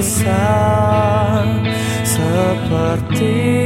bisa seperti